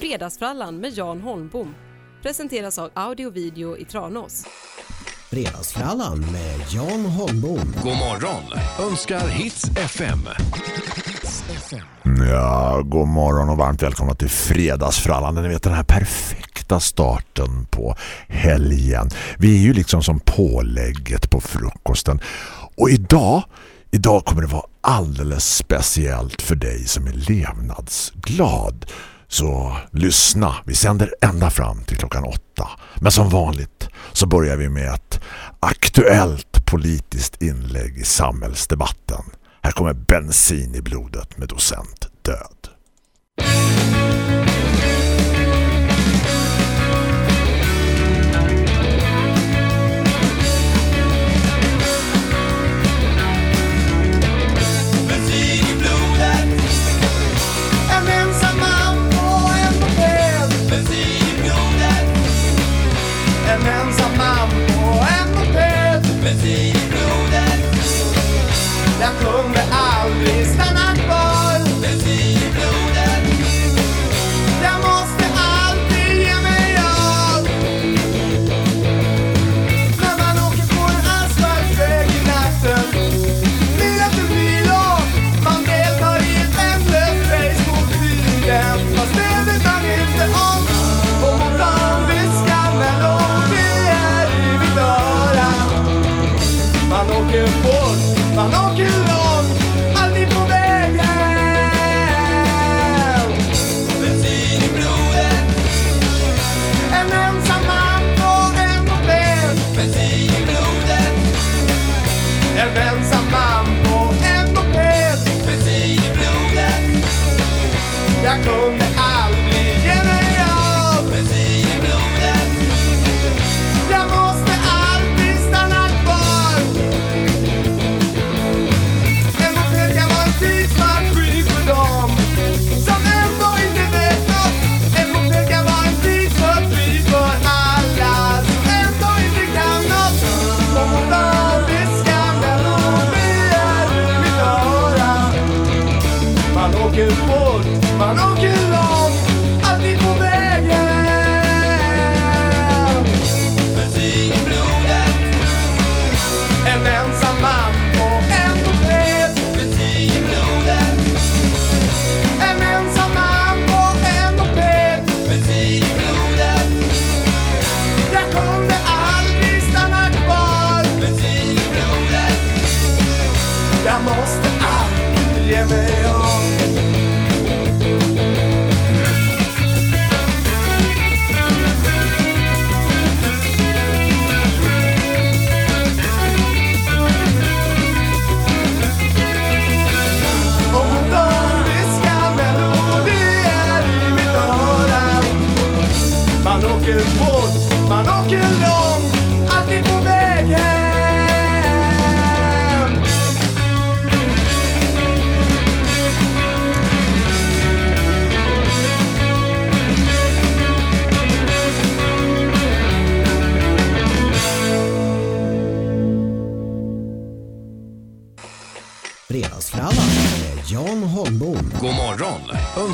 Fredagsfrallan med Jan Holmbom presenteras av Audio Video i Tranås. Fredagsfrallan med Jan Holmbom. God morgon önskar Hits FM. Ja, god morgon och varmt välkomna till Fredagsfrallan. Ni vet den här perfekta starten på helgen. Vi är ju liksom som pålägget på frukosten. Och idag, idag kommer det vara alldeles speciellt för dig som är levnadsglad. Så lyssna, vi sänder ända fram till klockan åtta. Men som vanligt så börjar vi med ett aktuellt politiskt inlägg i samhällsdebatten. Här kommer bensin i blodet med docent död.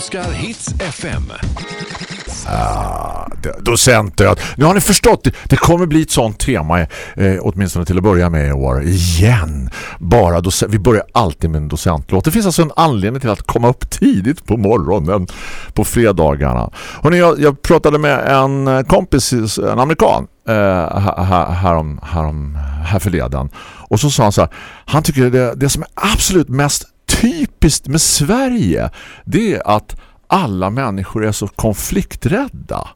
Önskar Hits FM. Ah, Docent död. Nu har ni förstått, det, det kommer bli ett sånt tema eh, åtminstone till att börja med i år. Igen. Bara docent, vi börjar alltid med en docentlåt. Det finns alltså en anledning till att komma upp tidigt på morgonen på fredagarna. Hörrni, jag, jag pratade med en eh, kompis, en amerikan eh, här, här, härom, härom, här förleden. Och så sa han så här, han tycker det, det som är absolut mest typiskt med Sverige det är att alla människor är så konflikträdda.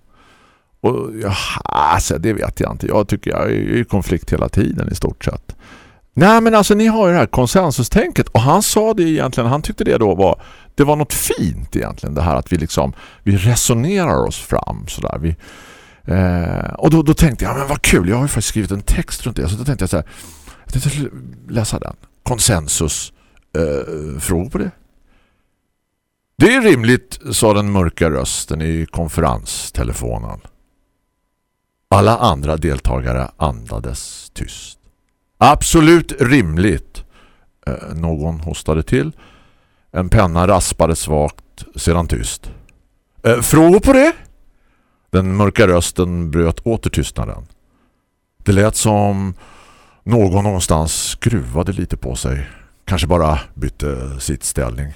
Och ja, alltså, det vet jag inte. Jag tycker jag är i konflikt hela tiden i stort sett. Nej men alltså ni har ju det här konsensustänket och han sa det egentligen, han tyckte det då var det var något fint egentligen det här att vi liksom vi resonerar oss fram sådär. Vi, eh, och då, då tänkte jag, men vad kul, jag har ju faktiskt skrivit en text runt det så då tänkte jag så här, jag tänkte läsa den. Konsensus eh, frågor på det. Det är rimligt, sa den mörka rösten i konferenstelefonen. Alla andra deltagare andades tyst. Absolut rimligt. Eh, någon hostade till. En penna raspade svagt, sedan tyst. Eh, frågor på det? Den mörka rösten bröt åter tystnaden. Det lät som någon någonstans skruvade lite på sig. Kanske bara bytte sittställning.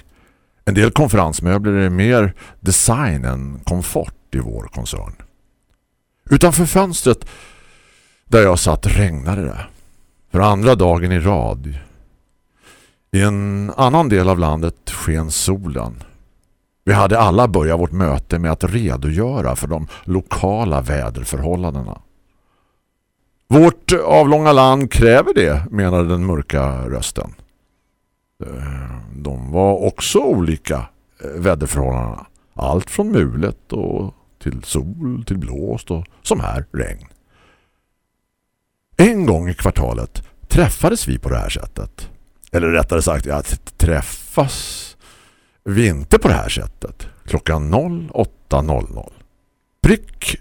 En del konferensmöbler är mer design än komfort i vår koncern. Utanför fönstret där jag satt regnade det. För andra dagen i rad. I en annan del av landet sken solen. Vi hade alla börjat vårt möte med att redogöra för de lokala väderförhållandena. Vårt avlånga land kräver det, menade den mörka rösten. Eh, de var också olika eh, väderförhållandena. Allt från mulet och till sol, till blåst och som här, regn. En gång i kvartalet träffades vi på det här sättet. Eller rättare sagt, att träffas vi inte på det här sättet. Klockan 08.00. Prick.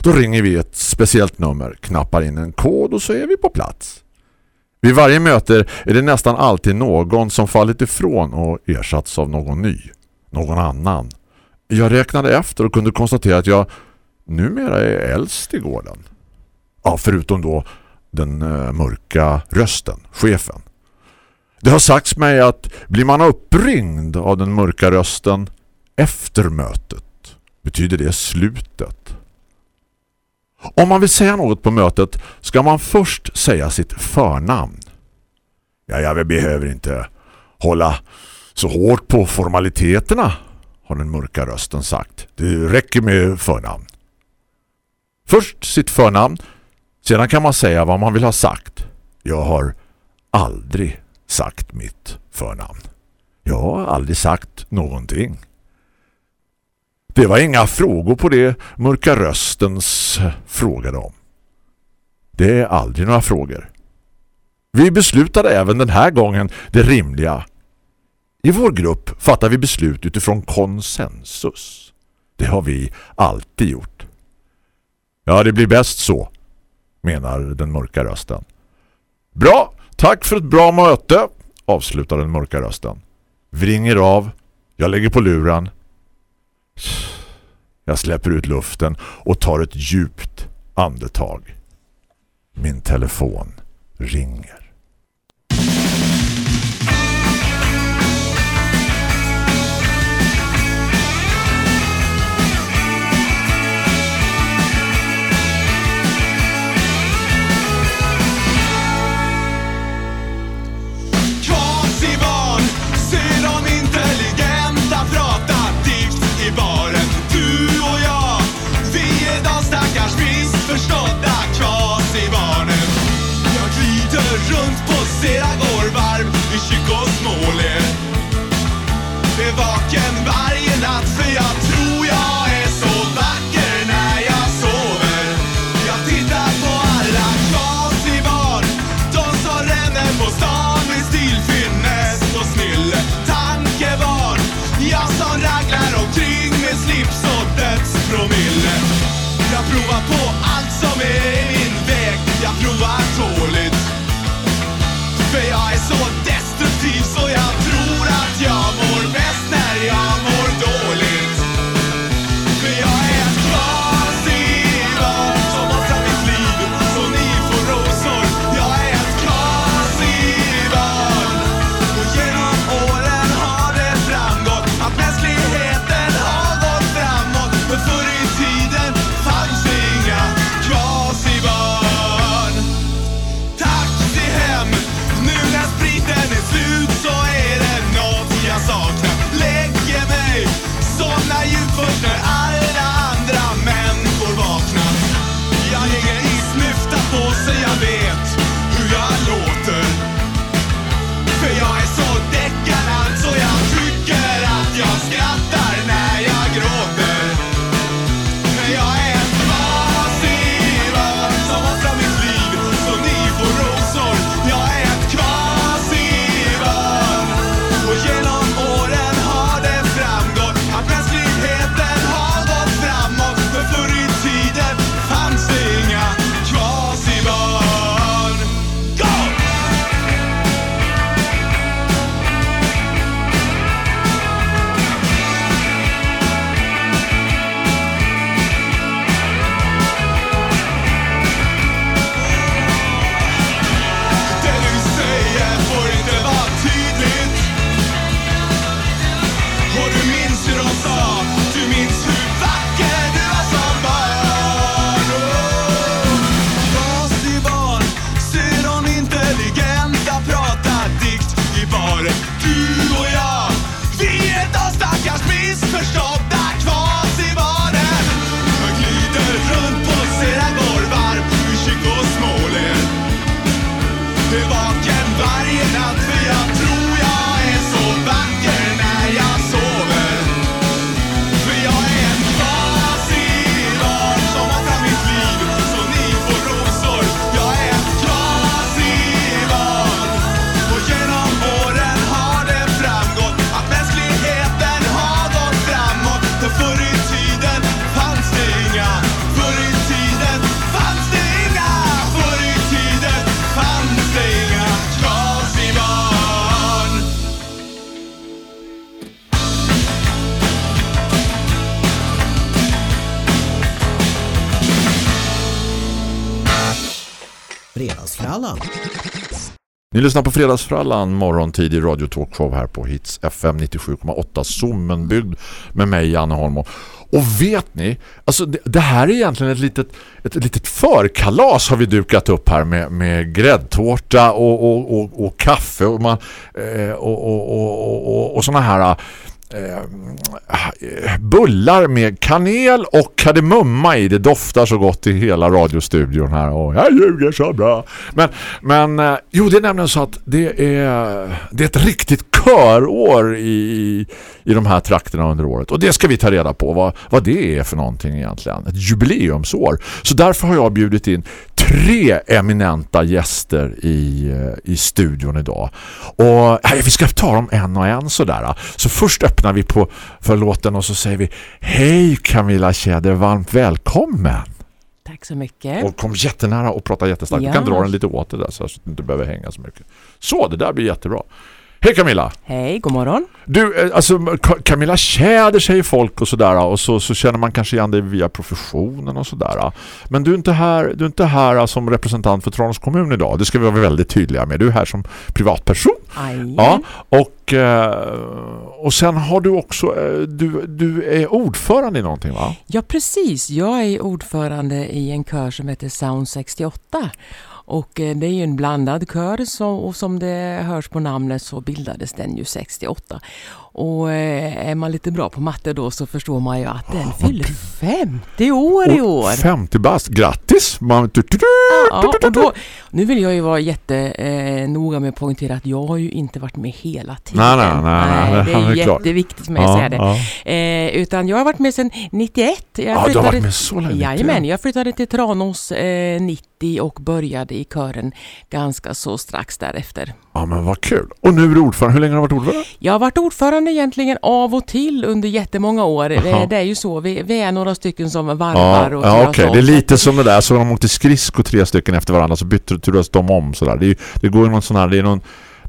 Då ringer vi ett speciellt nummer, knappar in en kod och så är vi på plats. Vid varje möte är det nästan alltid någon som fallit ifrån och ersatts av någon ny. Någon annan. Jag räknade efter och kunde konstatera att jag numera är äldst i gården. Ja, förutom då den eh, mörka rösten, chefen. Det har sagts mig att blir man uppringd av den mörka rösten efter mötet betyder det slutet. Om man vill säga något på mötet ska man först säga sitt förnamn. Ja, jag behöver inte hålla så hårt på formaliteterna, har den mörka rösten sagt. Det räcker med förnamn. Först sitt förnamn, sedan kan man säga vad man vill ha sagt. Jag har aldrig sagt mitt förnamn. Jag har aldrig sagt någonting. Det var inga frågor på det mörka röstens frågade om. Det är aldrig några frågor. Vi beslutade även den här gången det rimliga. I vår grupp fattar vi beslut utifrån konsensus. Det har vi alltid gjort. Ja, det blir bäst så, menar den mörka rösten. Bra, tack för ett bra möte, avslutar den mörka rösten. Vi ringer av, jag lägger på luren. Jag släpper ut luften och tar ett djupt andetag. Min telefon ringer. Sedan går varm i Tjeckosmålet Är vaken varje natt för jag tror jag är så vacker när jag sover. Jag tittar på alla Kasibarn De som ränner på stan med stil, finess och snille Tankebarn. Jag som raglar omkring med slips och dödspromille. Jag provar på Ni lyssnar på Fredagsfrallan, morgontid i Radio Talkshow här på Hits FM 97,8 Sommenbygd med mig Janne Holm. Och vet ni, alltså det, det här är egentligen ett litet, ett litet förkalas har vi dukat upp här med, med gräddtårta och, och, och, och kaffe och, man, eh, och, och, och, och, och såna här eh, bullar med kanel och kardemumma i. Det doftar så gott i hela radiostudion här. Och jag ljuger så bra. Men, men eh, jo, det är nämligen så att det är, det är ett riktigt körår i, i de här trakterna under året. Och det ska vi ta reda på vad, vad det är för någonting egentligen. Ett jubileumsår. Så därför har jag bjudit in tre eminenta gäster i, eh, i studion idag. Och nej, vi ska ta dem en och en sådär. Så först öppnar vi på för låten och så säger vi Hej Camilla Tjäder, varmt välkommen! Tack så mycket. Och kom jättenära och prata jättestarkt. Ja. Du kan dra den lite åt det där så att du inte behöver hänga så mycket. Så, det där blir jättebra. Hej Camilla! Hej, god morgon. Du, eh, alltså Camilla Tjäder säger folk och sådär och så, så känner man kanske igen dig via professionen och sådär. Men du är inte här, du inte här eh, som representant för Tranås kommun idag. Det ska vi vara väldigt tydliga med. Du är här som privatperson. Aj. Ja, och, eh, och sen har du också, du, du är ordförande i någonting va? ja, precis. Jag är ordförande i en kör som heter Sound 68. Och eh, det är ju en blandad kör så, och som det hörs på namnet så bildades den ju 68. Och eh, är man lite bra på matte då så förstår man ju att den fyller 50 år i år. 50 bast, grattis! Man, Ja, och då, nu vill jag ju vara jättenoga eh, med att poängtera att jag har ju inte varit med hela tiden. Nej, nej, nej, nej, det är är jätteviktigt för mig att säga det. ja. Eh, utan jag har varit med sedan 91. Jag Ja, du har varit med så länge. 91. Jajamän, jag flyttade till Tranås eh, 90 och började i kören ganska så strax därefter. Ja, men vad kul. Och nu är du ordförande. Hur länge har du varit ordförande? Jag har varit ordförande egentligen av och till under jättemånga år. Jaha. Eh, Det är ju så, vi, vi är några stycken som varvar och ja, okej. om. Det är lite som det där. Så de åkte skridsko tre stycken efter varandra så bytte turas de om. Sådär. Det, är, det går ju någon sån här, det är, någon,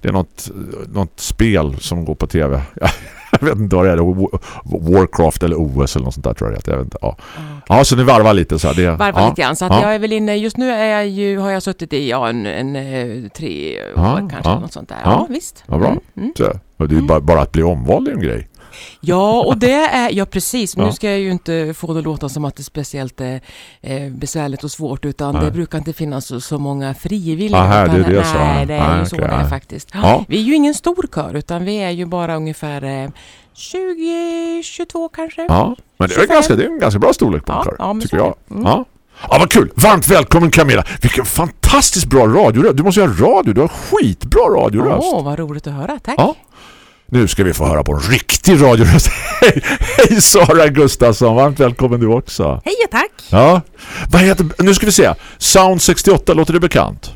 det är något, något spel som går på tv. Jag vet inte vad det är. Wa- Warcraft eller OS eller något sånt där tror jag. Jag vet inte. Ja. ja, så ni varvar lite så här. Det, Varva ja. lite grann. Så att ja. jag är väl inne, just nu är jag ju, har jag suttit i ja, en, en, eh, tre år Ja, kanske, ja. något sånt där. Ja. Ja, visst. Vad bra. Mm, mm. Så, och det är ju bara, bara att bli omvald är en grej. Ja, och det är, ja precis. Ja. Nu ska jag ju inte få det låta som att det är speciellt eh, eh, besvärligt och svårt utan Nej. det brukar inte finnas så, så många frivilliga. Aha, det är det så. Nej, det är Nej, ju så okej, det är nej. faktiskt. Ja. Vi är ju ingen stor kör utan vi är ju bara ungefär eh, 20, 22 kanske. Ja, men det är, 25. ganska, det är en ganska bra storlek på en Ja, kör, ja, tycker jag. Mm. Ja. ja, vad kul. Varmt välkommen Camilla. Vilken fantastiskt bra radio. Du måste göra radio. Du har skitbra radioröst. Åh, vad roligt att höra. Tack. Ja. Nu ska vi få höra på en riktig radioröst. Hej, hej Sara Gustafsson. Varmt välkommen du också. Hej och tack! Ja. Vad heter, nu ska vi se. Sound 68, låter det bekant?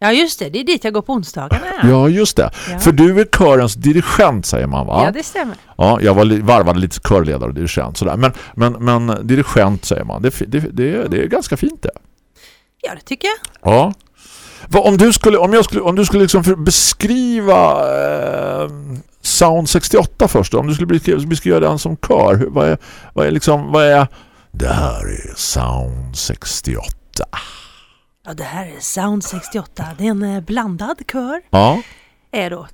Ja just det, det är dit jag går på onsdagarna. Ja, just det. Ja. För du är körens dirigent säger man va? Ja, det stämmer. Ja, jag var varvade lite körledare och dirigent sådär. Men, men, men dirigent säger man. Det, det, det, är- det är ganska fint det. Ja, det tycker jag. Ja. Om du skulle om jag skulle om du skulle liksom beskriva eh, Sound 68 först då, om du skulle beskriva, den som kör, vad är vad är liksom vad är det här är Sound 68. Ja, det här är Sound 68. Det är en eh, blandad kör. Ja. Är då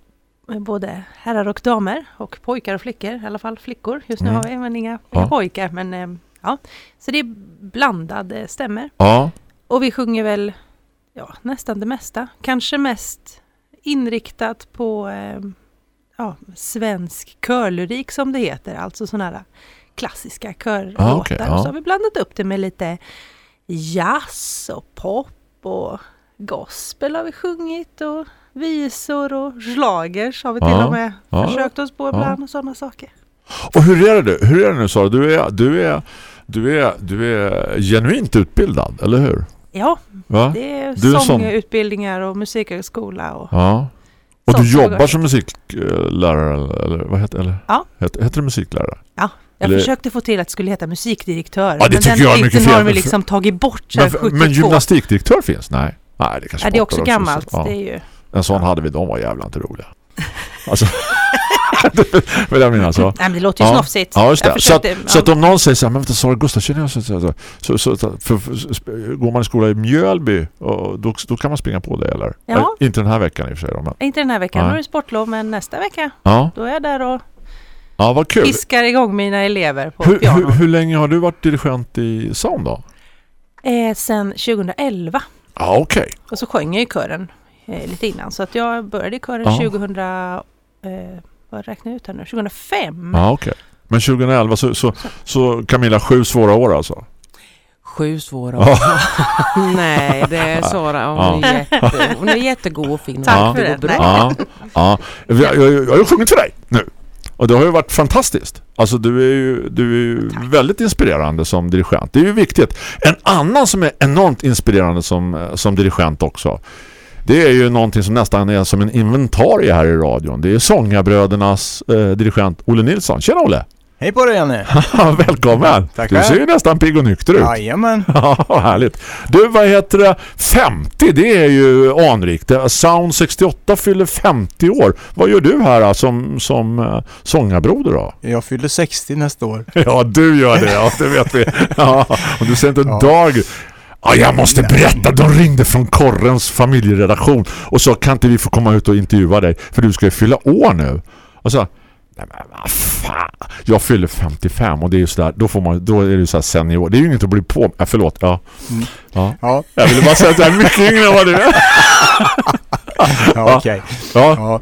med både herrar och damer och pojkar och flickor. I alla fall flickor. Just nu Mm. har vi men inga, Ja. pojkar. Men eh, ja, så det är blandade stämmer. Ja. Och vi sjunger väl ja, nästan det mesta. Kanske mest inriktat på eh, ja, svensk körlyrik som det heter. Alltså sådana här klassiska körlåtar. Ah, ja. Och så har vi blandat upp det med lite jazz och pop och gospel har vi sjungit och visor och schlagers har vi till Ja, och med försökt oss på ibland och sådana saker. Och hur är det? Hur är det nu Sara? Du är, du är, du är, du är genuint utbildad, eller hur? Ja, Va? det är sångutbildningar och musikhögskola och Ja. Och du jobbar går. som musiklärare eller, vad heter eller? Ja. Heter, heter det musiklärare? Jag Eller- försökte få till att det skulle heta musikdirektör. Ja, det men tycker jag är mycket titeln har fel. vi liksom tagit bort sedan Men, 72. men gymnastikdirektör finns? Nej. Nej, det kanske ja, det är också gammalt. Ja. Det är ju... En sån hade vi, de var jävla inte roliga. Alltså, vad jag menar så. Nej, men det låter ju Ja. snofsigt. Ja, just det. Så att, försökte- så att om någon säger så här, men vänta, Sara Gustaf känner jag så, så, så, så, för, för, går man i skola i Mjölby och då, då kan man springa på det, eller? Ja. Eller, Inte den här veckan i och för sig. Men, Inte den här veckan, nu är det sportlov, men nästa vecka ja. då är jag där och ja, vad kul. piskar igång mina elever på Hur, piano. hur, hur länge har du varit dirigent i Sound då? Eh, sen 2011. Ja, okej. Och så sjöng jag i kören eh, lite innan. Så att jag började i kören Ja. 2000... Eh, vad räknar ut här nu? 2005. Ja, okej. Men 2011 så, så, så Camilla, sju svåra år alltså? Sju svåra år. Nej, det är Sara. Hon, är jätte, hon är jättegod och fin. Tack Ja. för det bra. Ja, ja. Jag, jag, jag har ju sjungit för dig nu. Och det har ju varit fantastiskt. Alltså du är ju, du är ju väldigt inspirerande som dirigent. Det är ju viktigt. En annan som är enormt inspirerande som, som dirigent också. Det är ju någonting som nästan är som en inventarie här i radion. Det är Sångarbrödernas eh, dirigent Olle Nilsson. Tjena Olle! Hej på dig Janne! Välkommen! Tackar. Du ser ju nästan pigg och nykter ut. Jajamän! Ja, härligt. Du, vad heter det? 50, det är ju anrikt. Det- Sound 68 fyller 50 år. Vad gör du här då, som, som uh, sångarbroder då? Jag fyller 60 nästa år. Ja, du gör det. Ja, det vet vi. Ja, och du ser inte en Ja. dag... Ja, jag måste berätta. De ringde från Korrens familjeredaktion och så kan inte vi få komma ut och intervjua dig för du ska ju fylla år nu. Och så Nej men vad fan. Jag fyller 55 och det är ju sådär, då får man då är det så här senior. Det är ju inget att bli på. Ja, förlåt. Ja. Ja. Ja, Jag ville bara säga att jag är mycket yngre än vad du är. ja okej. Ja. Ja.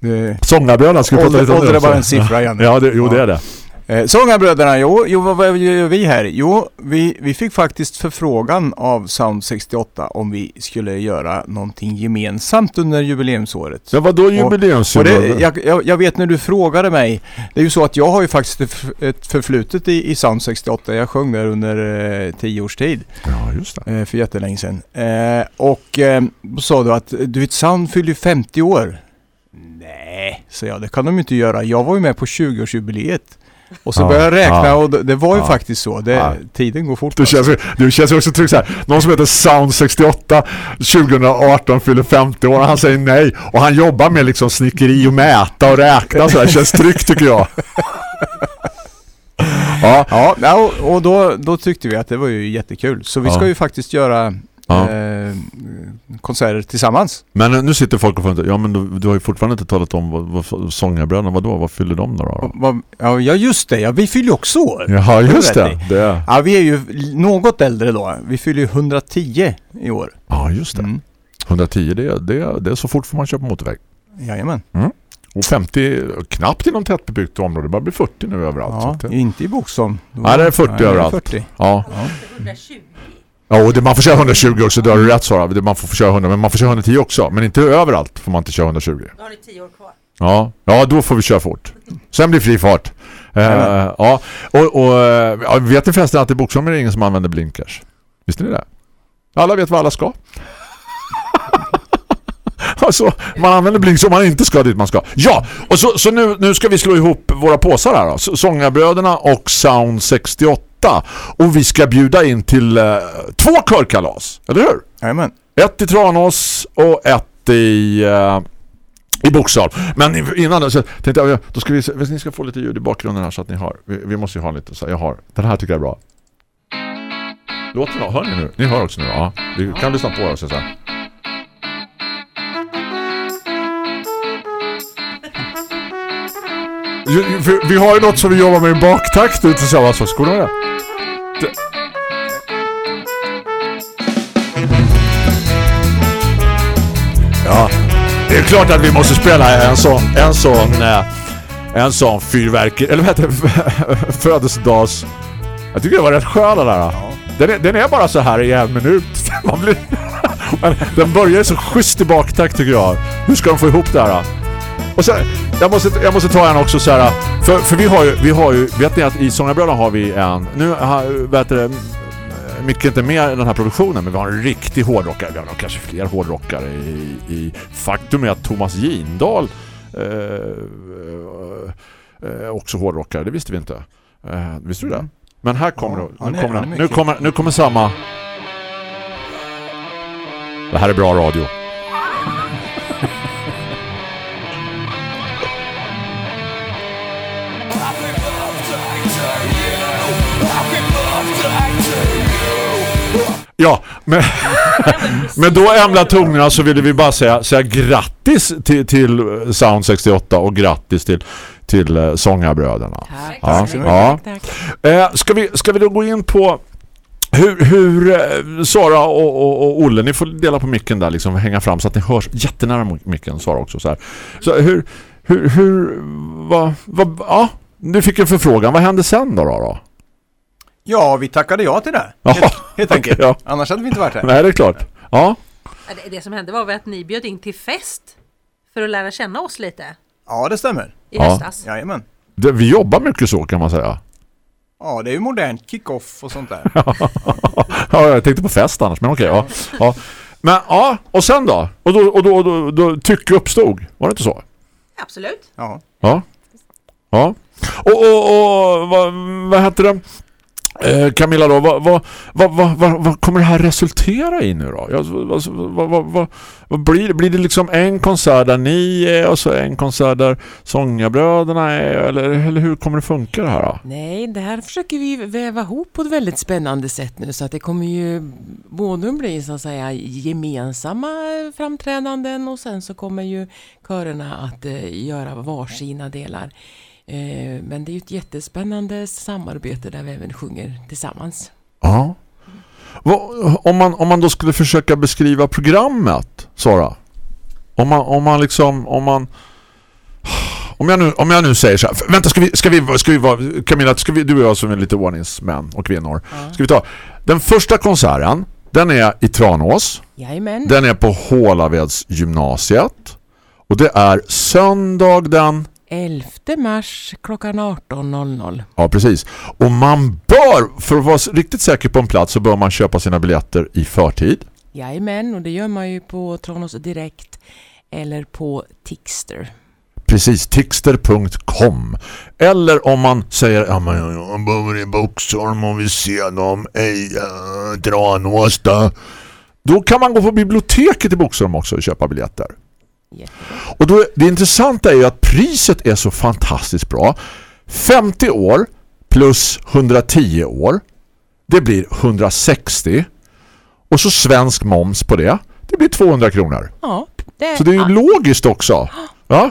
Det- Sångarbröderna vi prata Ålder, lite om ålder det är bara en siffra Janne. Ja, det, jo Ja. det är det. Eh, Sångarbröderna, jo, jo vad, gör vi här? Jo, vi, vi fick faktiskt förfrågan av Sound 68 om vi skulle göra någonting gemensamt under jubileumsåret. Ja, vadå jubileumsjul? Och det, jag, jag, jag vet när du frågade mig, det är ju så att jag har ju faktiskt ett, förflutet i, i Sound 68. Jag sjöng där under eh, tio års tid. Ja, just det. Eh, för jättelänge sedan. Eh, och eh, sa du att du vet Sound fyller ju 50 år. Nej, så jag, det kan de inte göra. Jag var ju med på 20-årsjubileet. Och så Ja, började jag räkna ja, och det, det var ju ja, faktiskt så. Det. Tiden går fort. Du känns, ju- du känns också trygg så här. Någon som heter Sound 68 2018 fyller 50 år och han säger nej. Och han jobbar med liksom snickeri och mäta och räkna så här. Känns tryggt tycker jag. Ja, Ja, och, och då, då tyckte vi att det var ju jättekul. Så vi ska ju faktiskt göra Ja. eh, konserter tillsammans. men nu sitter folk och funderar. Ja, men du, du har ju fortfarande inte talat om vad, vad sångarbröderna, vadå? Vad fyller de då? Då? vad- Ja, ja just det. Ja, vi fyller ju också år. Jaha, just det. det. Ja, vi är ju något äldre då. Vi fyller ju 110 i år. Ja, just det. Mm. 110, det, är- det, det är så fort får man köpa motorväg. Jajamän. Och 50, knappt inom tättbebyggt område. Det börjar bli 40 nu överallt. Ja, inte i Boxholm. Då- Nej, det är 40 Nej, överallt. 40. Ja. Ja. Ja, och det, man får köra 120 också, du har du rätt Sara. Det- Man får köra 100, men man får köra 110 också. Men inte överallt får man inte köra 120. Då har ni tio år kvar. Ja, ja då får vi köra fort. Sen blir fri fart. Jajamän. ja, och, och ja, vet ni förresten att i Boxholm är det ingen som använder blinkers? Visste ni det? Alla vet vad alla ska. alltså, man använder blinkers om man inte ska dit man ska. Ja, och så, så nu, nu ska vi slå ihop våra påsar här då. Så- Sångarbröderna och Sound 68. Och vi ska bjuda in till eh, två körkalas, eller hur? Jajamän. Ett i Tranås och ett i uh, i Boxholm. Men innan då, så tänkte jag, då ska vi, ni ska få lite ljud i bakgrunden här så att ni har. Vi, vi måste ju ha lite så jag har. Den här tycker jag är bra. Låter bra, hör ni nu? Ni hör också nu, ja. Vi kan lyssna på det och så här. Vi, har ju något som vi jobbar med i baktakt nu tillsammans. Så skola med det. Det- Ja, det är klart att vi måste spela en sån, en sån, eh, en sån fyrverkeri, eller vad heter det, födelsedags... Jag tycker det var rätt skön den där. Den, är, den är bara så här i en minut. Man blir, den börjar så schysst i baktakt tycker jag. Hur ska de få ihop det här? Och sen, jag måste, jag måste ta en också så här. För, för vi har ju, vi har ju, vet ni att i Sångarbröderna har vi en, nu vet du, mycket inte med i den här produktionen men vi har en riktig hårdrockare. Vi har nog kanske fler hårdrockare i, i faktum är att Thomas Gindal eh, eh, också hårdrockare, det visste vi inte. Eh, visste du det? Men här kommer Ja, nu är- kommer, nu kommer nu kommer samma Det här är bra radio. Ja, men, men då ämnar tonerna så ville vi bara säga, säga grattis till, till Sound 68 och grattis till, till uh, Sångarbröderna. Tack. Ja, ja. tack, tack. Eh, ska, vi, ska vi då gå in på hur, hur eh, Sara och, och, och Olle, ni får dela på micken där liksom hänga fram så att ni hörs jättenära micken Sara också så här. Så hur hur hur vad vad ja, du fick en förfrågan. Vad hände sen då då? då? Ja, vi tackade ja till det. Ja, Helt, helt enkelt. ja. Annars hade vi inte varit här. Nej, det är klart. Ja. Ja, Det, det som hände var väl att ni bjöd in till fest för att lära känna oss lite Ja, det stämmer. i Ja. höstas. Jajamän. Det, vi jobbar mycket så kan man säga. Ja, det är ju modernt kick-off och sånt där. Ja, jag tänkte på fest annars, men okej. ja. ja. Men ja, och sen då? Och då, och då, då, då tycke uppstod. Var det inte så? Absolut. Ja. Ja. Ja. Och, och, och vad, vad heter det? Eh, Camilla då, vad, vad, vad, vad, vad, vad kommer det här resultera i nu då? Ja, vad, vad, vad, vad, vad blir det? Blir det liksom en konsert där ni är och så en konsert där Sångarbröderna är? Eller, eller hur kommer det funka det här då? Nej, det här försöker vi väva ihop på ett väldigt spännande sätt nu så att det kommer ju både bli så att säga gemensamma framträdanden och sen så kommer ju körerna att eh, göra varsina delar. Eh, men det är ju ett jättespännande samarbete där vi även sjunger tillsammans. Ja. Om, man, om man då skulle försöka beskriva programmet, Sara. Om man, om man liksom, om man om jag nu, om jag nu säger så här, vänta ska vi, ska vi, ska vi vara, Camilla, ska vi, du och jag som är lite ordningsmän och kvinnor. Ska vi ta, den första konserten, den är i Tranås. Jajamän. Den är på Hålaveds gymnasiet. Och det är söndag den 11 mars klockan 18.00. Ja, precis. Och man bör, för att vara riktigt säker på en plats så bör man köpa sina biljetter i förtid. Jajamän, och det gör man ju på Tranås Direkt eller på Tixter. Precis, tixter.com. Eller om man säger ja, men jag bor i Boxholm och vill se dem i uh, Tranås då. Då kan man gå på biblioteket i Boxholm också och köpa biljetter. Jättebra. Och då, det intressanta är ju att priset är så fantastiskt bra. 50 år plus 110 år. Det blir 160. Och så svensk moms på det. Det blir 200 kronor. Ja, det Så det är ju ja, logiskt också. Ja?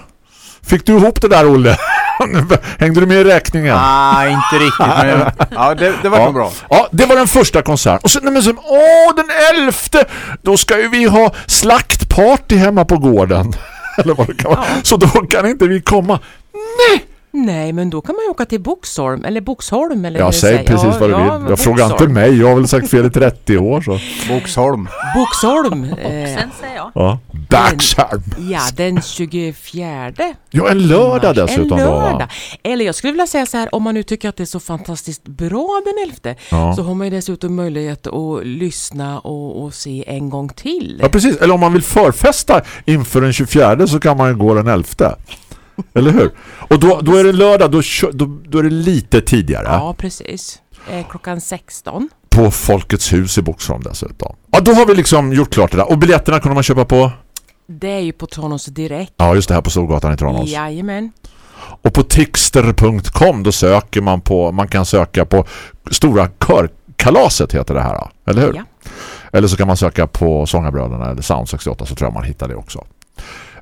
Fick du ihop det där, Olle? Hängde du med i räkningen? Ah, inte riktigt. Men, ja, det, det var Ja. bra. Ja, det var den första konserten. Och sen, nej, men sen, åh, den elfte! Då ska ju vi ha slaktparty hemma på gården. Eller vad det kan vara. Så då kan inte vi komma. Nej! Nej, men då kan man ju åka till Boxholm, eller Boxholm eller Jag säger precis Ja, vad du ja, vill. Jag frågar inte Boxholm. mig. Jag har väl sagt fel i 30 år. Så. Boxholm. Boxholm. Eh, Sen säger jag. Ja. Backsharm. ja, den 24 Ja, en lördag mars. dessutom En då. lördag. Eller jag skulle vilja säga så här, om man nu tycker att det är så fantastiskt bra den 11 Ja. så har man ju dessutom möjlighet att lyssna och, och se en gång till. Ja, precis. Eller om man vill förfesta inför den 24 så kan man ju gå den 11. Eller hur? Och då, då är det lördag, då, då, då är det lite tidigare. Ja, precis. Eh, klockan 16. På Folkets hus i Boxholm dessutom. Ja, då har vi liksom gjort klart det där. Och biljetterna kunde man köpa på? Det är ju på Tranås direkt. Ja, just det här på Storgatan i Tranås. Jajamän. Och på tixter.com då söker man på, man kan söka på Stora Körkalaset heter det här, eller hur? Ja. Eller så kan man söka på Sångarbröderna eller Sound 68 så tror jag man hittar det också.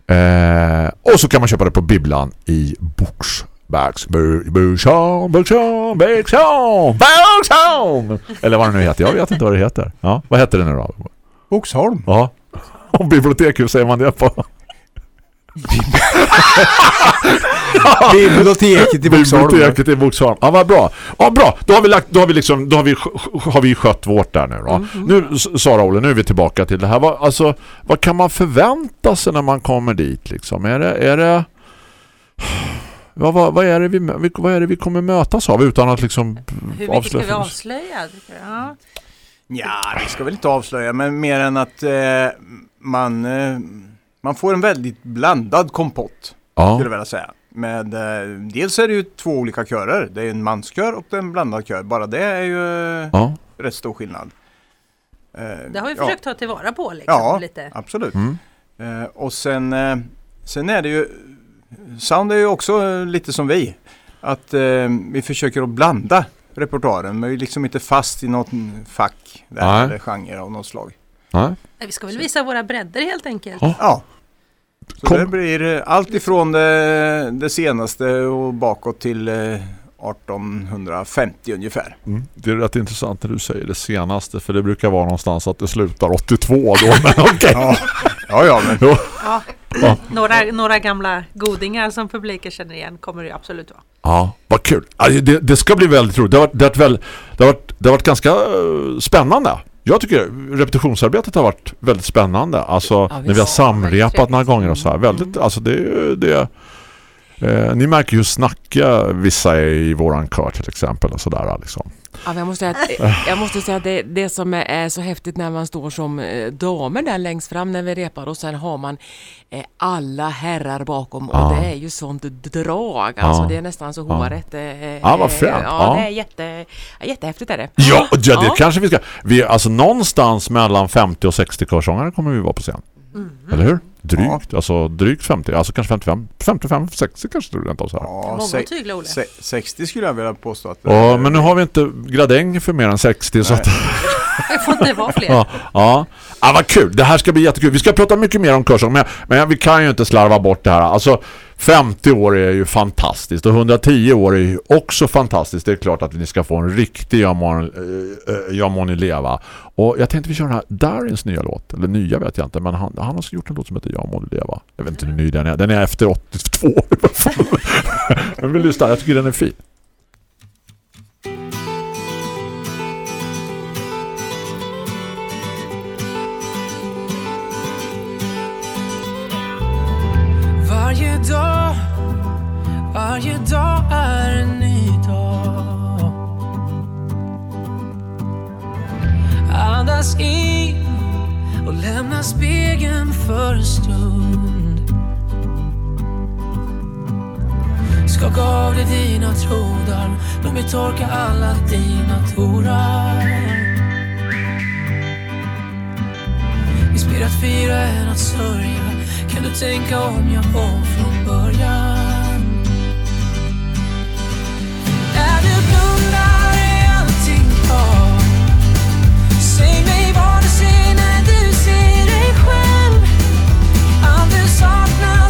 Eh, och så kan man köpa det på Bibblan i Boxbergs Boxholm, Boxholm, Boxholm, Boxholm Eller vad det nu heter, jag vet inte vad det heter. Ja, vad heter det nu då? Boxholm. Ja, och bibliotek, hur säger man det på? Biblioteket i Boxholm. Biblioteket i Boxholm. Ja, vad bra. Ja, bra. Då har vi lagt, då har vi liksom, då har vi, har vi skött vårt där nu då. Mm. Nu, S- Sara-Olle, nu är vi tillbaka till det här. Vad, alltså, vad kan man förvänta sig när man kommer dit liksom? Är det, är det vad, vad, vad, är det vi, vad är det vi kommer mötas av utan att liksom Hur mycket ska vi avslöja? Ja. Ja, vi ska väl inte avslöja, men mer än att eh, man, eh, man får en väldigt blandad kompott, Ja, skulle jag vilja säga. Med, eh, dels är det ju två olika körer. Det är en manskör och det är en blandad kör. Bara det är ju ja. rätt stor skillnad. Eh, Det har vi ja, försökt ta tillvara på liksom, Ja, lite. absolut. Mm. Eh, och sen, eh, sen är det ju, Sound är ju också eh, lite som vi. Att eh, vi försöker att blanda repertoaren, men vi är liksom inte fast i något fack där, eller genre av något slag. Nej. Nej, Vi ska väl visa våra bredder helt enkelt. Ja. Ja. Så Kom- det blir eh, allt ifrån det, det senaste och bakåt till eh, 1850 ungefär. Mm. Det är rätt intressant när du säger det senaste för det brukar vara någonstans att det slutar 82 då. Men okej. Ja, ja, ja men. Ja. Ja. Några, några gamla godingar som publiken känner igen kommer det absolut vara. Ja, vad kul. Det, det ska bli väldigt roligt. Det har varit, det har varit, det har varit, det har varit ganska eh, spännande. Jag tycker repetitionsarbetet har varit väldigt spännande. Alltså Ja, när vi har samrepat några gånger och så här. Väldigt, alltså det det. Eh, ni märker ju hur snacka vissa i våran kör till exempel och sådär liksom. Ja, jag, måste säga att, jag måste säga att det, det som är, så häftigt när man står som eh, damer där längst fram när vi repar och sen har man eh, alla herrar bakom Ja. och det är ju sånt drag. Alltså Ja. det är nästan så Ja. håret. Eh, Ja, vad fränt. Ja, Ja. det är jätte, ja, jättehäftigt är det. Ja, ja det Ja. kanske vi ska. Vi, alltså någonstans mellan 50 och 60 körsångare kommer vi vara på scen. Eller hur? Drygt, alltså drygt 50, alltså kanske 55, 55, 60 kanske du rent av så här. ja, Många se, se, 60 skulle jag vilja påstå att Ja, men nu har vi inte gradäng för mer än 60 så Nej. att, Det får inte vara fler. ja, ja. ja, vad kul. Det här ska bli jättekul. Vi ska prata mycket mer om körsång, men, men vi kan ju inte slarva bort det här. Alltså 50 år är ju fantastiskt och 110 år är ju också fantastiskt. Det är klart att ni ska få en riktig Jag må, eh, eh, jag må ni leva. Och jag tänkte vi kör den här Darins nya låt. Eller nya vet jag inte, men han, han har gjort en låt som heter Jag må ni leva. Jag vet inte hur ny den är. Den är efter 82. men vi lyssnar, jag tycker den är fin. Varje dag, varje dag är en ny dag. Andas in och lämna spegeln för en stund. Skaka av dig dina trådar, låt mig torka alla dina tårar. Inspirerat fira än att sörja kan du tänka om jag om från början? När du blundar är allting bra Säg mig vad du ser när du ser dig själv Allt du saknar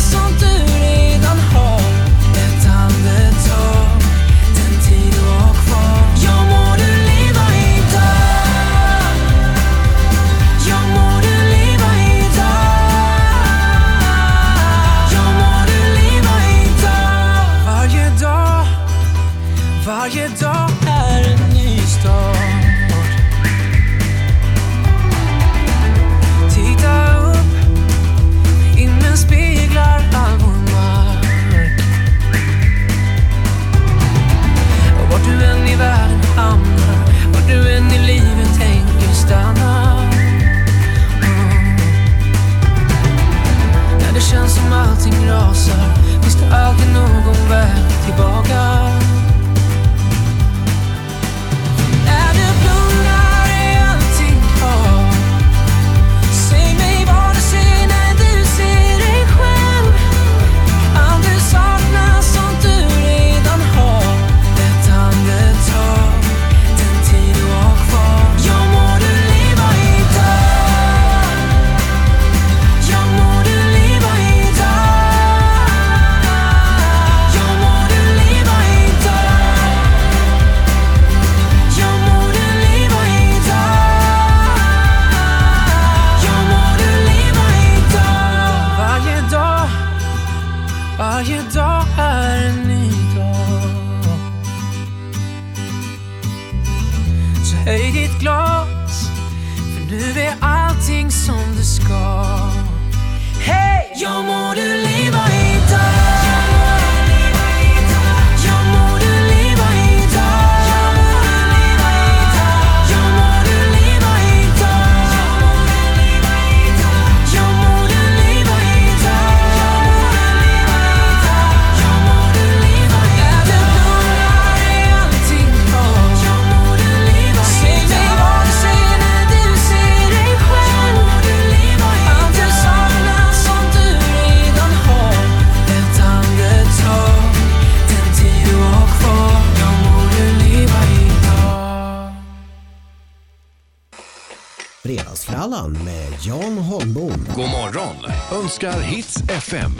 Fredagsfrallan med Jan Holmbom. God morgon önskar Hits FM.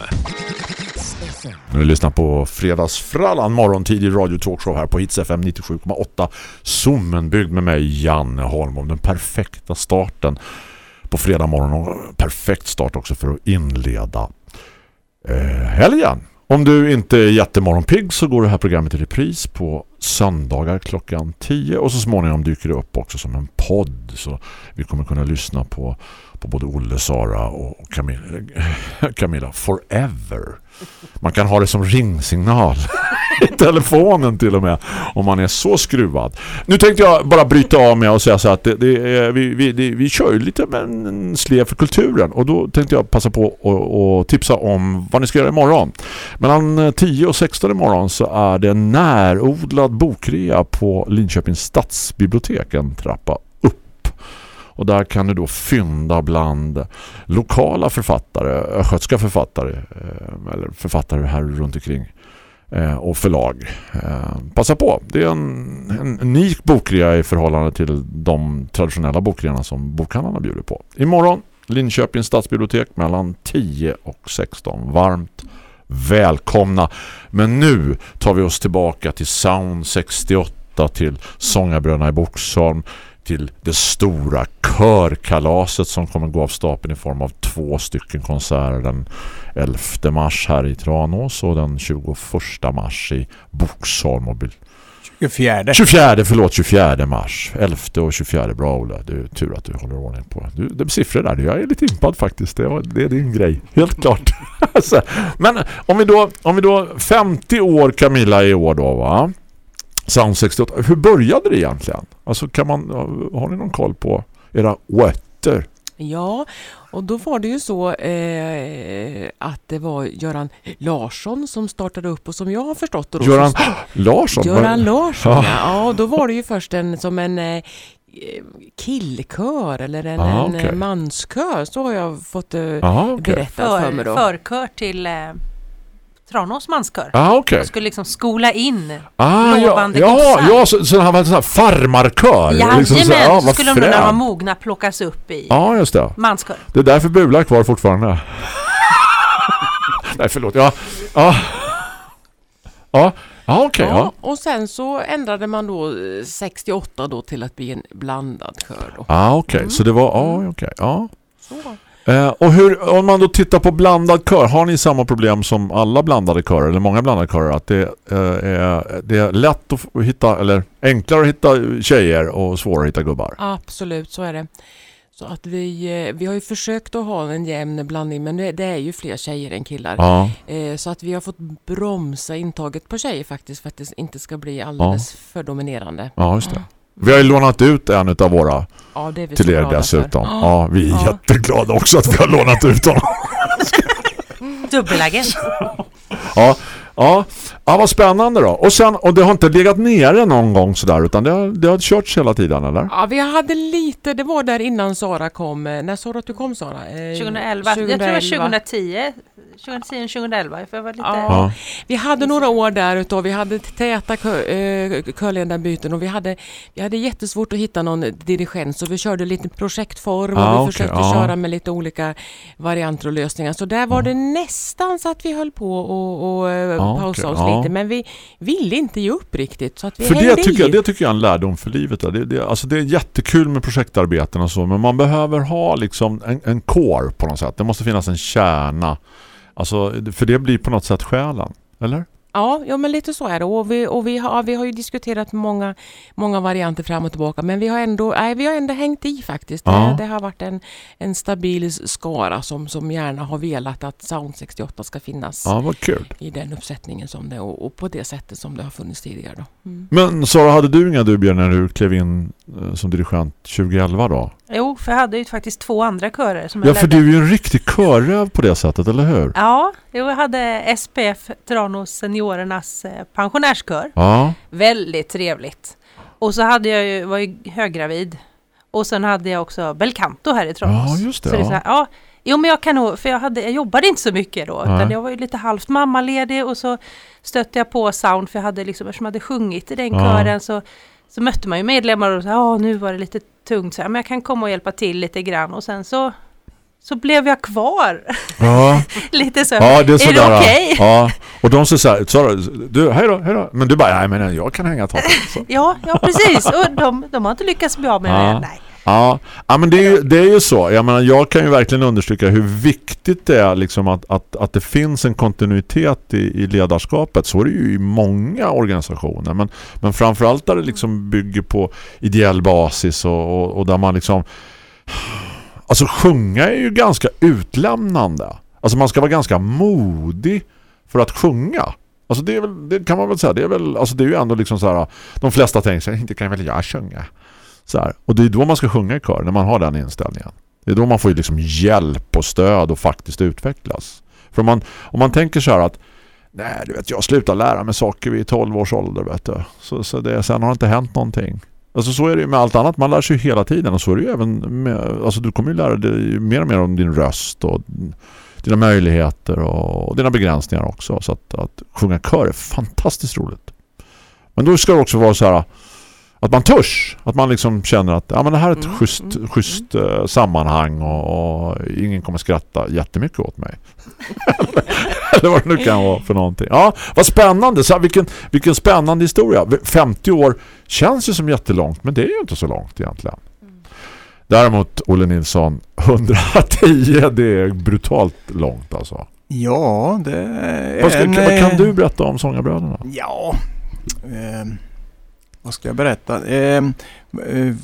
Nu lyssnar på Fredagsfrallan morgontid i Radio Talkshow här på Hits FM 97,8 Sommenbygd med mig Janne Holm den perfekta starten på fredag morgon perfekt start också för att inleda eh, helgen. Om du inte är jättemorgonpigg så går det här programmet i repris på söndagar klockan 10 och så småningom dyker det upp också som en podd så vi kommer kunna lyssna på, på både Olle, Sara och Camilla, Camilla forever. Man kan ha det som ringsignal i telefonen till och med om man är så skruvad. Nu tänkte jag bara bryta av med och säga så att det, det är, vi, vi, det, vi kör ju lite med en slev för kulturen och då tänkte jag passa på och, och tipsa om vad ni ska göra imorgon. Mellan 10 och 16 imorgon så är det närodlad bokrea på Linköpings stadsbibliotek en trappa. Och där kan du då fynda bland lokala författare, östgötska författare eh, eller författare här runt omkring eh, och förlag. Eh, passa på, det är en, en unik bokrea i förhållande till de traditionella bokrearna som bokhandlarna bjuder på. Imorgon Linköpings stadsbibliotek mellan 10 och 16. Varmt välkomna. Men nu tar vi oss tillbaka till Sound 68 till Sångarbröderna i Boxholm till det stora körkalaset som kommer gå av stapeln i form av två stycken konserter den 11 mars här i Tranås och den 21 mars i Boxholm och 24. 24, förlåt, 24 mars. 11 och 24, bra Ola. Det är tur att du håller ordning på. Du, det är siffror där, jag är lite impad faktiskt. Det, var, det är din grej, helt klart. Alltså, Men om vi, då, om vi då 50 år Camilla i år då va? Sound 68. Hur började det egentligen? Alltså kan man, har ni någon koll på era rötter? Ja, och då var det ju så eh, att det var Göran Larsson som startade upp och som jag har förstått det då, Göran så- Larsson? Göran Larsson, Ja. ja. Då var det ju först en som en eh, killkör eller en, Ah, en okej. eh, manskör. Så har jag fått eh, Aha, okej. berättat för mig För, då. förkör till eh, Tranås manskör. Ah, okej. Jag skulle liksom skola in Ah, ja, lovande ja, gossar. ja, så, så han var en sån här farmarkör. Jajamän, liksom så, så, ja, vad skulle de när de var mogna plockas upp i Ja, just det. manskör. Det är därför Bula är kvar fortfarande. Nej, förlåt. Ja, ja. Ja, ja okej. Ja, ja. och sen så ändrade man då eh, 68 då till att bli en blandad kör. Ja, okej. Så det var... Ja, okej. Ja. Så. Eh, och hur, om man då tittar på blandad kör, har ni samma problem som alla blandade körer, eller många blandade körer, att det, eh, är, det är lätt att hitta, eller enklare att hitta tjejer och svårare att hitta gubbar? Absolut, så är det. Så att vi, eh, vi har ju försökt att ha en jämn blandning men det, är ju fler tjejer än killar. Ja. Eh, Så att vi har fått bromsa intaget på tjejer faktiskt för att det inte ska bli alldeles för dominerande. Ja, just det. Vi har ju lånat ut en av våra Ja, det är vi till så er dessutom. För. Ja, vi är Ja. jätteglada också att vi har lånat ut dem. Dubbelagent. Ja, ja, ja vad spännande då. Och, sen, och det har inte legat nere någon gång sådär utan det har, det har körts hela tiden eller? Ja, vi hade lite, det var där innan Sara kom. Eh, När sa du att du kom Sara? Eh, 2011. Jag tror det var 2010. 2010 2011. För jag var lite... Ja. Ja. Vi hade några år där utav, vi hade täta kö, eh, körledarbyten och vi hade, vi hade jättesvårt att hitta någon dirigens så vi körde lite projektform och Ah, vi okej, försökte ja. köra med lite olika varianter och lösningar. Så där var det nästan så att vi höll på och, och eh, Ja, pausa okej, oss ja. lite men vi ville inte ge upp riktigt så att vi För det tycker, jag, det tycker jag är en lärdom för livet. Det, det, alltså det är jättekul med projektarbeten och så men man behöver ha liksom en, en core på något sätt. Det måste finnas en kärna. Alltså, för det blir på något sätt själen. Eller? Ja, ja men lite så är det. Och vi, och vi, har, vi har ju diskuterat många, många varianter fram och tillbaka. Men vi har ändå, nej, vi har ändå hängt i faktiskt. Ja. Det, det har varit en, en stabil skara som, som gärna har velat att Sound 68 ska finnas Ja, vad kul. i den uppsättningen som det och, och på det sättet som det har funnits tidigare. Då. Mm. Men Sara, hade du inga dubier när du klev in eh, som dirigent 2011 då? Jo, för jag hade ju faktiskt två andra körer som jag Ja, för ledde. du är ju en riktig körräv på det sättet, eller hur? Ja, jag hade SPF Tranås Seniorernas eh, pensionärskör. Ja. Väldigt trevligt. Och så hade jag ju, var ju höggravid. Och sen hade jag också Belcanto här i Tranås. Ja, just det, Så det är ja. så här, ja. Jo men jag kan nog, för jag, hade, jag jobbade inte så mycket då. Nej. Utan jag var ju lite halvt mammaledig och så stötte jag på Sound för jag hade liksom, eftersom jag hade sjungit i den Ja. kören så, så mötte man ju medlemmar och sa ja nu var det lite tungt så här, men jag kan komma och hjälpa till lite grann och sen så så blev jag kvar. Ja, lite så. ja det är är sådär. det okej? Ja, och de säger så här, Sara, du, hej då, hej då. Men du bara, nej men jag kan hänga ett tag till." så. Ja, ja precis. Och de, de har inte lyckats bli av med Ja. mig. Nej. Ja, ja men det är, ju, det är ju så. Jag menar, jag kan ju verkligen understryka hur viktigt det är liksom att, att, att det finns en kontinuitet i, i ledarskapet. Så är det ju i många organisationer. Men, men framförallt där det liksom bygger på ideell basis och, och, och där man liksom... Alltså sjunga är ju ganska utlämnande. Alltså man ska vara ganska modig för att sjunga. Alltså det, är väl, det kan man väl säga. Det är, väl, alltså det är ju ändå liksom så här... De flesta tänker sig, inte kan väl jag sjunga. Så här. Och det är då man ska sjunga i kör, när man har den inställningen. Det är då man får ju liksom hjälp och stöd och faktiskt utvecklas. För om man, om man tänker så här att nej, du vet, jag slutar lära mig saker vid 12 års ålder, vet du. Så, så det, sen har det inte hänt någonting. Alltså så är det ju med allt annat. Man lär sig ju hela tiden och så är det ju även med, alltså du kommer ju lära dig mer och mer om din röst och dina möjligheter och, dina begränsningar också. Så att, att sjunga kör är fantastiskt roligt. Men då ska det också vara så här att man törs. Att man liksom känner att ja, men det här är ett Mm, schysst, mm, schysst eh, sammanhang och, och ingen kommer skratta jättemycket åt mig. Eller vad det nu kan vara för någonting. Ja, vad spännande. Så vilken, vilken spännande historia. 50 år känns ju som jättelångt men det är ju inte så långt egentligen. Däremot Olle Nilsson 110 det är brutalt långt alltså. Ja, det är Vad, ska, en, vad kan eh, du berätta om Sångarbröderna? Ja, eh, vad ska jag berätta? Eh, eh,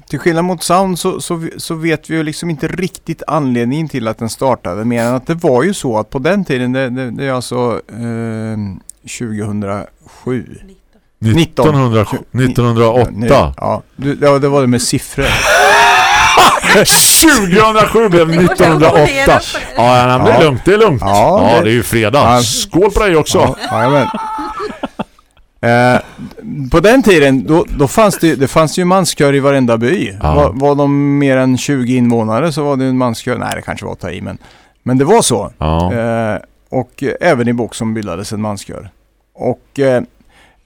till skillnad mot Sound så, så, så vet vi ju liksom inte riktigt anledningen till att den startade. Mer än att det var ju så att på den tiden, det, det, det är alltså eh, 2007. 19. 1900, 1908. Nu, ja, ja, det var det med siffror. 2007 blev 1908. Ja, men det är lugnt, det är lugnt. Ja, Ja, det- är ju fredag. Ja. Skål på dig också. Ja, jajamän. Eh, på den tiden, då, då fanns det, det fanns ju manskör i varenda by. Ja. Var, var de mer än 20 invånare så var det en manskör. Nej, det kanske var att ta i, men, men det var så. Ja. Eh, och eh, även i Boxholm bildades en manskör. Och eh,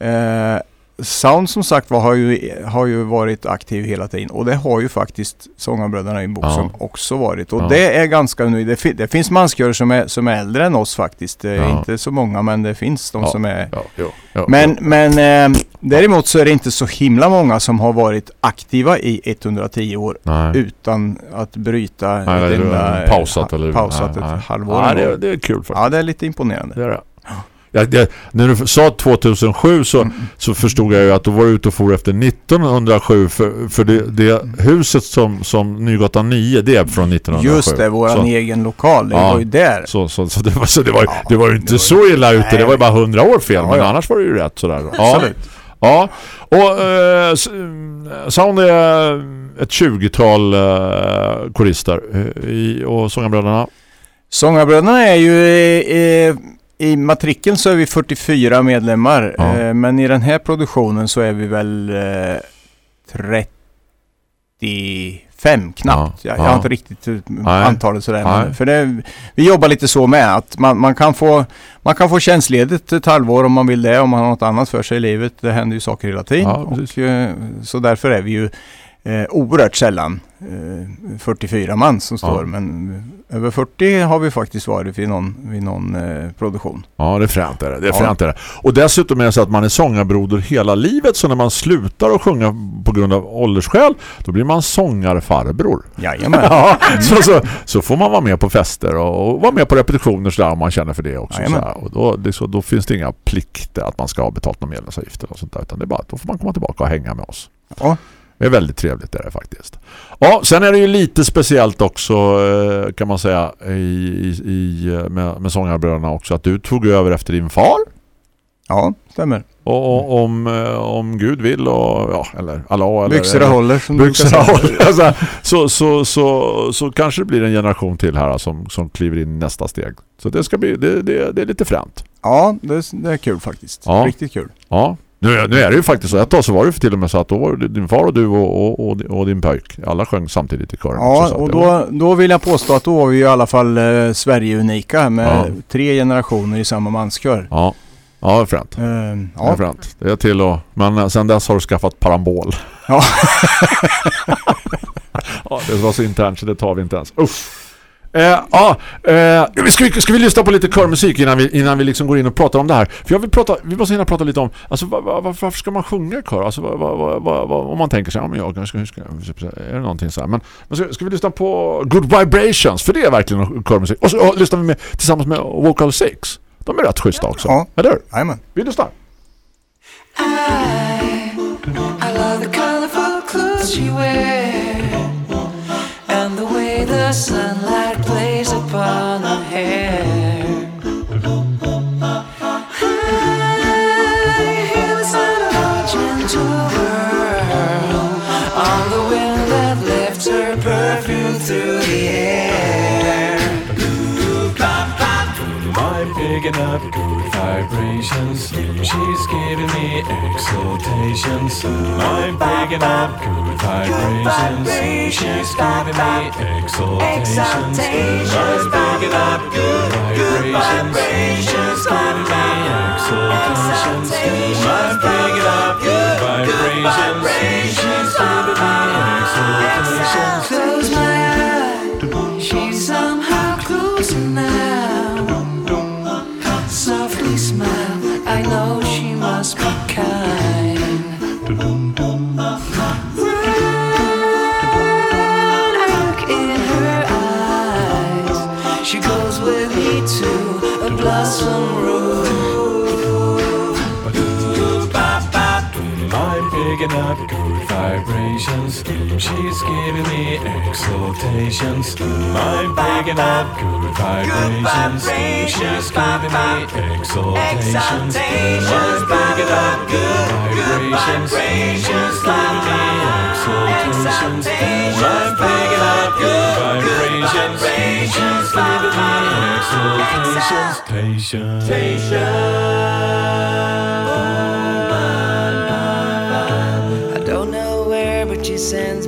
eh, Sound som sagt var, har, ju, har ju varit aktiv hela tiden och det har ju faktiskt Sångarbröderna i Boxholm Ja. också varit. Och Ja. det är ganska nu. Det, fi- det finns manskörer som är, som är äldre än oss faktiskt. Ja. inte så många men det finns de som är jo, jo, men, men eh, däremot så är det inte så himla många som har varit aktiva i 110 år Nej. utan att bryta Nej, enda, är pausat eller pausat nej, ett nej. halvår. Ja, det, det är kul faktiskt. ja, det är lite imponerande. Det är det. Ja, det, när du sa 2007 så, Mm. så förstod jag ju att då var du ute och for efter 1907 för, för det, det huset som, som Nygatan 9 det är från 1907. Just det, så, egen lokal. Det Ja. var ju där. så, så, så, det, var, så det, var, Ja, det var ju inte var- så illa ute, Nej. det var ju bara 100 år fel Ja, men annars var det ju rätt sådär. Ja, Absolut. ja. och eh, Sound är ett 20-tal eh, korister eh, i, och Sångarbröderna. Sångarbröderna är ju eh, i matrikeln så är vi 44 medlemmar. Ja. Eh, men i den här produktionen så är vi väl eh, 35 knappt. Ja, Jag, jag ja. har inte riktigt eh, Nej. antalet sådär. Men för det, vi jobbar lite så med att man, man, kan få, man kan få tjänstledigt ett halvår om man vill det. Om man har något annat för sig i livet. Det händer ju saker hela tiden. Och, eh, så därför är vi ju eh, oerhört sällan eh, 44 man som står. Ja. Men över 40 har vi faktiskt varit vid någon, vid någon eh, produktion. Ja, det är fränt det. det, är Ja. fränt det. Och dessutom är det så att man är sångarbroder hela livet så när man slutar att sjunga på grund av åldersskäl då blir man sångarfarbror. Jajamän. Ja, så, så, så får man vara med på fester och, och vara med på repetitioner så där om man känner för det också. Och då, det så, då finns det inga plikter att man ska ha betalt någon medlemsavgift eller sånt där, utan det är bara, då får man komma tillbaka och hänga med oss. Ja. Det är väldigt trevligt det är det faktiskt. Ja, sen är det ju lite speciellt också eh, kan man säga i, i, med, med sångarbröderna också att du tog över efter din far. Ja, stämmer. Och, och om, eh, om Gud vill och ja, eller Allah eller, Byxorna håller som byxorna håller. Alltså, så, så, så, så kanske det blir en generation till här som, som kliver in i nästa steg. Så det ska bli det, det, det är lite fränt. Ja, det, är- det är kul faktiskt. Ja. Riktigt kul. Ja. Nu, är- nu är det ju faktiskt så. Ett tag så var det till och med så att då var det din far och du och, och, och, din pojk. Alla sjöng samtidigt i kören. Ja, och var- då, då vill jag påstå att då var vi i alla fall eh, Sverige-unika med Ja. tre generationer i samma manskör. Ja, ja det är fränt. Eh, Det är ja. fränt. Det är till och, men eh, sen dess har du skaffat parambol. Ja. ja, det var så internt så det tar vi inte ens. Uff. Eh, ja, eh, ska, vi, ska vi lyssna på lite körmusik innan vi, innan vi liksom går in och pratar om det här? För jag vill prata, vi måste hinna prata lite om alltså, var, var, varför ska man sjunga i kör? Alltså, var, om man tänker sig, ja men jag hur ska, är det någonting så här? Men, men ska, ska vi lyssna på Good Vibrations? För det är verkligen körmusik. Och så och, lyssnar vi med, tillsammans med Vocal 6. De är rätt schyssta också. Ja. Eller hur? Jajamän. Vi lyssnar. I love the colorful clothes she wears and the way the sunlight picking up good vibrations. She's giving me exaltations. I'm picking up good vibrations. She's giving me exaltations. I'm picking up good vibrations. She's giving me exaltations. I'm picking up good vibrations. She's giving me exaltations. Must be kind. I look in her eyes, she goes with me to a blossom room. I'm picking up good vibrations. She's giving me exaltations. I'm picking up good vibrations. She's giving me exaltations. Exaltation. I don't know where, but you send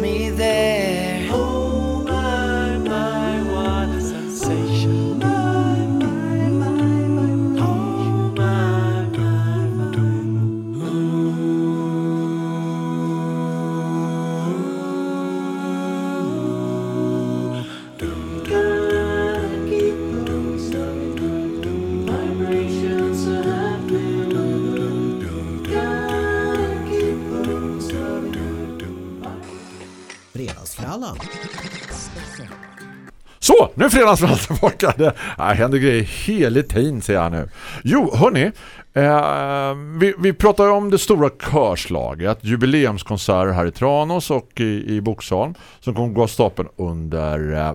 nu är fredagsfrallan tillbaka. Det händer grejer hela tiden, säger jag nu. Jo, hörni. Eh, vi, vi pratar ju om det stora körslaget. Jubileumskonserter här i Tranås och i, i Boxholm. Som kommer gå av stapeln under eh,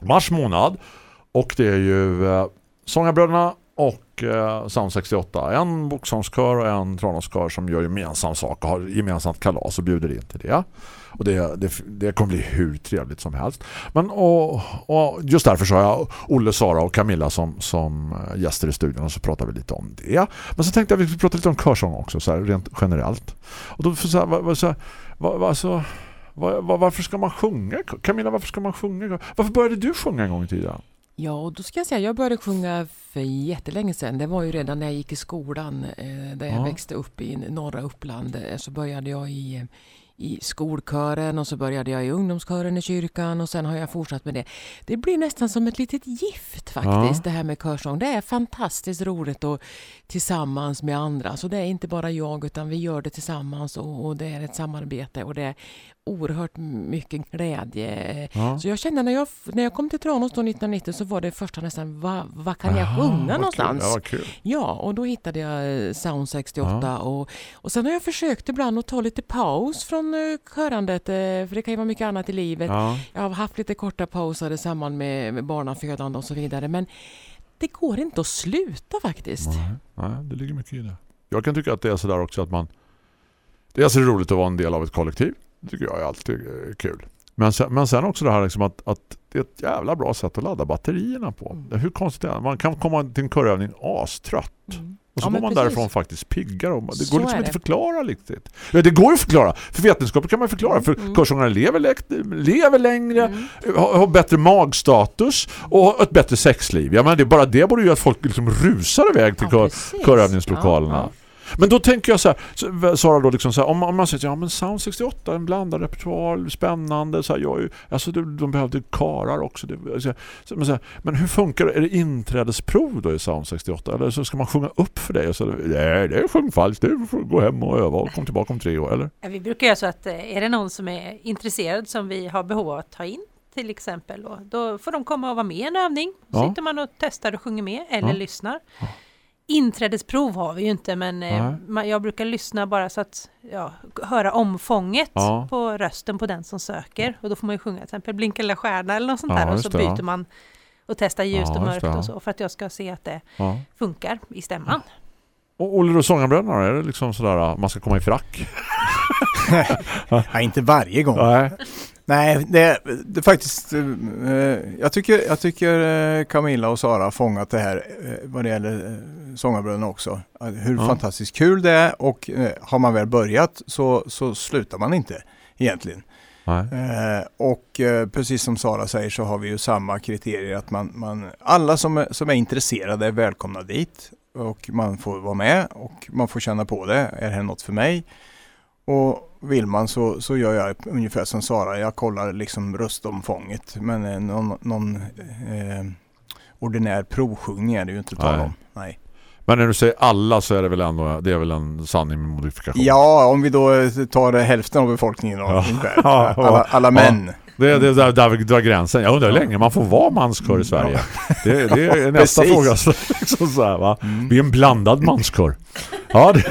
mars månad. Och det är ju eh, Sångarbröderna och eh, Sound 68. En Boxholmskör och en Tranåskör som gör gemensam sak och har gemensamt kalas och bjuder in till det. Och det, det, det kommer bli hur trevligt som helst. Men och, och just därför så har jag Olle, Sara och Camilla som, som gäster i studion och så pratar vi lite om det. Men så tänkte jag att vi skulle prata lite om körsång också så här, rent generellt. Och då så här, vad, så här, så, vad, vad, varför ska man sjunga? Camilla, varför ska man sjunga? Varför började du sjunga en gång i tiden? Ja, och då ska jag säga, jag började sjunga för jättelänge sedan. Det var ju redan när jag gick i skolan, eh, där jag Ja. växte upp i norra Uppland, eh, så började jag i, i skolkören och så började jag i ungdomskören i kyrkan och sen har jag fortsatt med det. Det blir nästan som ett litet gift faktiskt det här med körsång. Det är fantastiskt roligt och tillsammans med andra. Så det är inte bara jag utan vi gör det tillsammans och, och det är ett samarbete och det är oerhört mycket glädje. Ja. Så jag kände när jag, när jag kom till Tranås då 1990 så var det första nästan vad va kan jag sjunga någonstans? Kul. Ja. Ja, och då hittade jag eh, Sound 68 och, och sen har jag försökt ibland att ta lite paus från eh, körandet, eh, för det kan ju vara mycket annat i livet. Ja. Jag har haft lite korta pauser i samband med, med barnafödande och så vidare, men det går inte att sluta faktiskt. Nej, nej, det ligger mycket i det. Jag kan tycka att det är sådär också att man det är så roligt att vara en del av ett kollektiv. Tycker jag är alltid eh, kul. Men sen, men sen också det här liksom att, att det är ett jävla bra sätt att ladda batterierna på. Mm. Hur konstigt är det? Man kan komma till en körövning astrött. Och så Ja, går men man precis. därifrån faktiskt piggare. Och Det Så går liksom är inte att förklara riktigt. Ja, det går ju att förklara. För vetenskapligt kan man förklara. För Mm. körsångare lever, lever längre, har, har bättre magstatus och ett bättre sexliv. Jag menar, det, bara det borde ju att folk liksom rusar iväg till Ja, kör, körövningslokalerna. Ja, Men då tänker jag så här, Sara då liksom så här, om, om man säger ja men Sound 68, en blandad repertoar, spännande, så här, jag alltså de, de behövde karar också. Det, så, men, så här, men hur funkar det? Är det inträdesprov då i Sound 68? Eller så ska man sjunga upp för dig? Och så, nej, det är sjungfalskt, det får gå hem och öva och kom tillbaka om tre år, eller? Ja, Vi brukar göra så att eh, är det någon som är intresserad som vi har behov av att ta in till exempel då, då får de komma och vara med i en övning. Ja. Sitter man och testar och sjunger med eller Ja. lyssnar. Inträdesprov har vi ju inte men eh, Nej. jag brukar lyssna bara så att ja, höra omfånget Ja. på rösten på den som söker och då får man ju sjunga till exempel Blinka lilla stjärna eller något sånt Ja, där och så det, byter ja. man och testar ljust Ja, och mörkt det, ja. och så för att jag ska se att det Ja. funkar i stämman. Och Olle och sångarbröderna, är det liksom sådär man ska komma i frack? Ja, inte varje gång. Nej. Nej, det, det faktiskt... eh, jag tycker, jag tycker eh, Camilla och Sara har fångat det här eh, vad det gäller sångarbröderna också. Hur Ja. fantastiskt kul det är och har man väl börjat så, så slutar man inte egentligen. Eh, och eh, precis som Sara säger så har vi ju samma kriterier att man, man alla som är, som är intresserade är välkomna dit och man får vara med och man får känna på det. Är det här något för mig? Och vill man så, så gör jag ungefär som Sara. Jag kollar liksom röstomfånget. Men eh, någon, någon eh, ordinär provsjungning är det ju inte tal om. Nej. Men när du säger alla så är det väl ändå det är väl en sanning med modifikation. Ja, om vi då eh, tar hälften av befolkningen då, Ja. Alla, alla Ja. Det är det är där, där vi drar gränsen. Jag undrar hur länge man får vara manskör i Sverige. Det, det är nästa fråga. Så, liksom så här, va? Vi är en blandad manskör. Ja, det,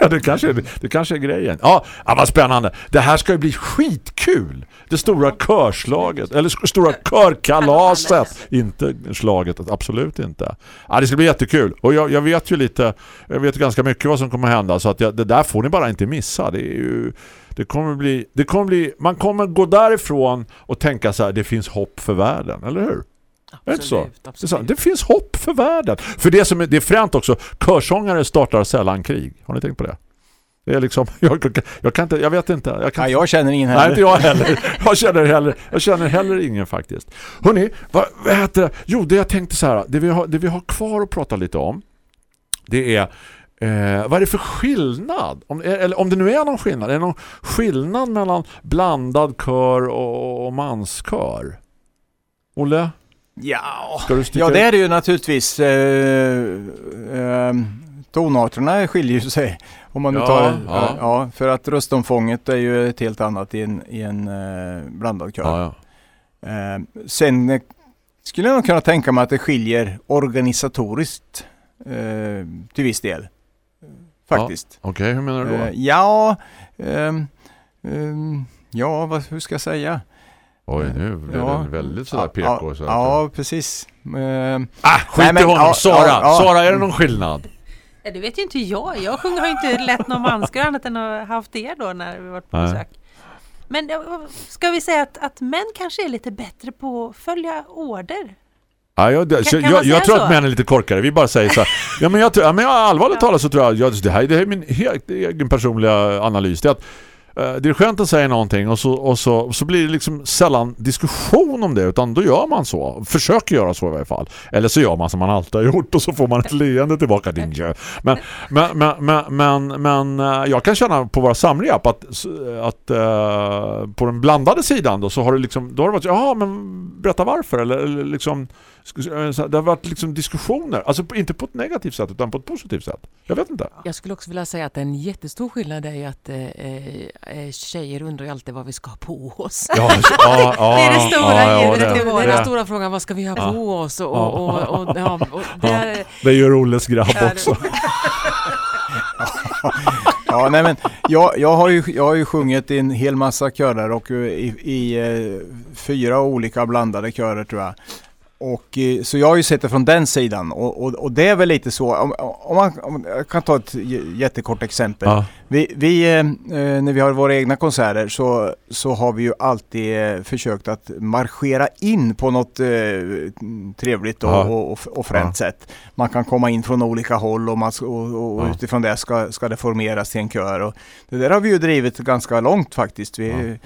ja, det, kanske, är- det kanske är grejen. Ja, ja, vad spännande. Det här ska ju bli skitkul. Det stora körslaget. Eller stora körkalaset. Inte slaget, absolut inte. Ja, det ska bli jättekul. Och jag, jag vet ju lite, jag vet ganska mycket vad som kommer hända. Så att jag, det där får ni bara inte missa. Det är ju... Det kommer bli, det kommer bli, man kommer gå därifrån och tänka så här, det finns hopp för världen, eller hur? Absolut, så? absolut. det finns hopp för världen. För det som är, det är fränt också, körsångare startar sällan krig. Har ni tänkt på det? Det är liksom, jag, jag, kan inte, jag vet inte. Jag kan Ja, jag känner ingen Nej, heller. inte jag heller. Jag känner heller, jag känner heller ingen faktiskt. Hörrni, vad, vad heter det? Jo, det jag tänkte så här, det vi har, det vi har kvar att prata lite om, det är eh, vad är det för skillnad? Om, eller om det nu är någon skillnad, är det någon skillnad mellan blandad kör och, och manskör? Olle, Ja, ja det är det ju naturligtvis. Eh, eh, tonarterna skiljer ju sig. Om man nu Ja, tar, ja. ja. ja, för att röstomfånget är ju ett helt annat i en, i en eh, blandad kör. Ja, ja. Eh, sen eh, skulle jag nog kunna tänka mig att det skiljer organisatoriskt eh, till viss del. Faktiskt. Okej, hur menar du då? Eh, ja, ehm, ehm, ja vad, hur ska jag säga? Oj, nu blev Ja. det väldigt sådär PK. Ja, så ja precis. Ehm, Ah, skit Nej, i honom. ja, Sara, ja, ja. Sara, är det någon skillnad? Ja, det vet ju inte jag. Jag sjunger har inte lätt någon manskör annat än att ha haft er då när vi varit på Nej. besök. Men eh, ska vi säga att, att män kanske är lite bättre på att följa order? Ja, jag, det, Kan- kan jag, säga jag tror så? att män är lite korkare. Vi bara säger så här. Ja, men jag, ja, men jag allvarligt talat så tror jag, ja, det här det här är min helt egen personliga analys. Det är att eh, dirigenten säger någonting och så, och så, så blir det liksom sällan diskussion om det utan då gör man så. Försöker göra så i varje fall. Eller så gör man som man alltid har gjort och så får man ett leende tillbaka din. Men, men, men, men, men, men eh, jag kan känna på våra samrep att, att eh, på den blandade sidan då så har det liksom då har det varit ja men berätta varför eller, eller liksom det har varit liksom diskussioner alltså inte på ett negativt sätt utan på ett positivt sätt. Jag vet inte. Jag skulle också vilja säga att en jättestor skillnad är att eh, eh, tjejer undrar ju alltid vad vi ska ha på oss. Ja, ja, ja, Det är det stora ja, det- Det det- den stora frågan, vad ska vi ha på oss? Och, och, och, och, ja, och det är, Det gör Olles grabb också. Ja, nej men jag, jag, har ju, jag har ju sjungit i en hel massa körer och eh, i, i eh, fyra olika blandade körer tror jag. Och, eh, så jag har ju sett det från den sidan och, och, och det är väl lite så, om, om man, om, jag kan ta ett jättekort exempel. Ja. Vi, vi eh, eh, när vi har våra egna konserter så, så har vi ju alltid eh, försökt att marschera in på något eh, trevligt och, Ja. och, och, och fränt sätt. Man kan komma in från olika håll och, man, och, och Ja. utifrån det ska, ska det formeras till en kör. Och det där har vi ju drivit ganska långt faktiskt. Vi,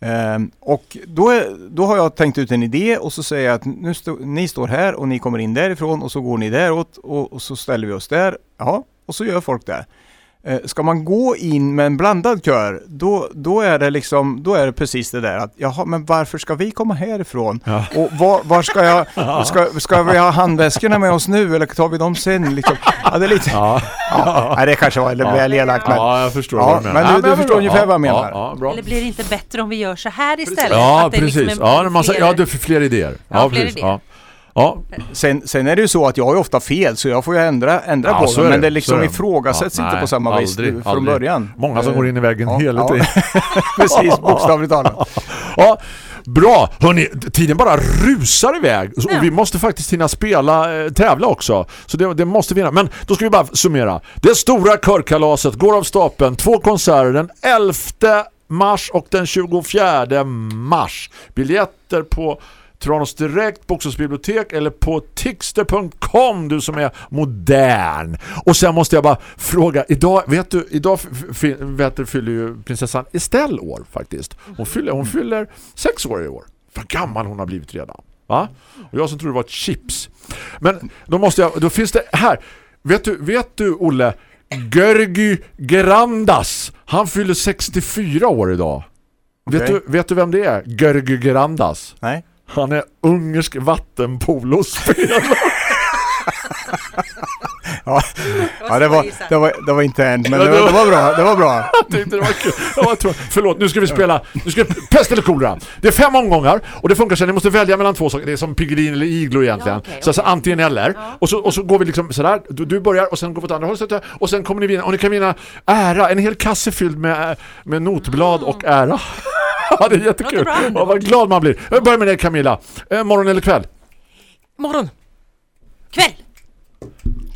Ehm, och då, är, då har jag tänkt ut en idé och så säger jag att nu stå, ni står här och ni kommer in därifrån och så går ni däråt och, och så ställer vi oss där. Ja, och så gör folk det. Eh, Ska man gå in med en blandad kör, då, då, är det liksom, då är det precis det där att jaha, men varför ska vi komma härifrån? Ja. Och var, var ska jag, ska, ska vi ha handväskorna med oss nu eller tar vi dem sen? Liksom? Ja, det är lite, Ja. ja, nej, det kanske var Ja. väl elakt men ja, jag förstår Ja, vad du menar. men du- du men förstår bra. ungefär vad jag Ja, menar. Ja, bra. Eller blir det inte bättre om vi gör så här istället? Ja, Att det liksom precis. är Ja, en massa, fler- ja, du får fler idéer. Ja, fler precis. idéer. Ja. Sen, sen är det ju så att jag har ju ofta fel så jag får ju ändra, ändra Ja, på det. är Men det, liksom ifrågasätts Ja, inte nej, på samma vis aldrig, från aldrig. början. Många som går in i väggen ja, hela ja. tiden. Precis, bokstavligt talat. Ja, bra. Hörrni, tiden bara rusar iväg. Och vi måste faktiskt hinna spela, eh, tävla också. Så det, det måste vi hinna. Men då ska vi bara summera. Det stora körkalaset går av stapeln. Två konserter den 11 mars och den 24 mars. Biljetter på Tranås Direkt, Bokstavsbibliotek eller på tixter.com du som är modern. Och sen måste jag bara fråga, idag, vet du, idag vet du, fyller ju prinsessan Estelle år faktiskt. Hon fyller, hon fyller sex år i år. Vad gammal hon har blivit redan. Va? Och jag som tror det var chips. Men då måste jag, då finns det här. Vet du, vet du Olle, Görgy Gerandas, han fyller 64 år idag. Vet, Okej. du, vet du vem det är? Görgy Gerandas. Nej. Han är ungersk vattenpolospelare. Ja, ja det, var, det, var, det var internt men det var, det var bra. Det var bra. Det var kul. Var Förlåt, nu ska vi spela nu ska vi, Pest eller kolera. Det är fem omgångar och det funkar så ni måste välja mellan två saker. Det är som Piggelin eller Iglo egentligen. Ja, okej, så, så okej. antingen eller. Och, så, och så går vi liksom sådär. Du, du börjar och sen går vi åt andra hållet. så att- Och sen kommer ni vinna. Och ni kan vinna ära. En hel kasse fylld med, med notblad och ära. Ja, det är jättekul. Ja, vad glad man blir. Jag börjar med dig Camilla. Eh, morgon eller kväll? morgon, Kväll!